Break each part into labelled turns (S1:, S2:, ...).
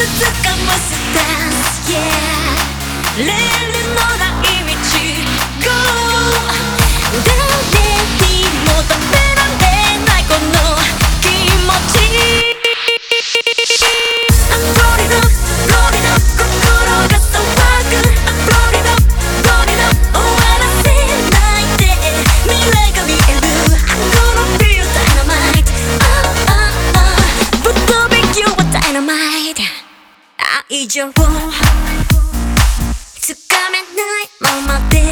S1: 続かませた Yeah レールの中以上。つかめないままで。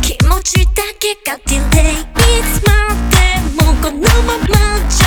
S1: 気持ちだけがディレイ。いつまでもこのままじゃ。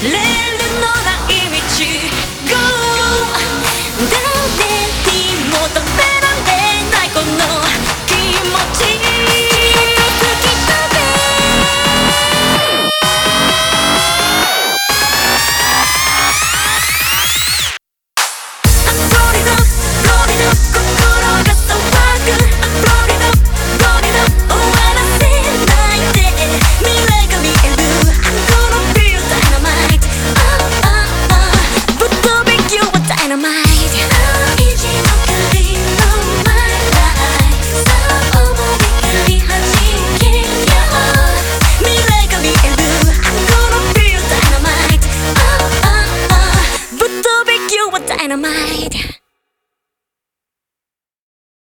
S1: レールのない道 Dynamite.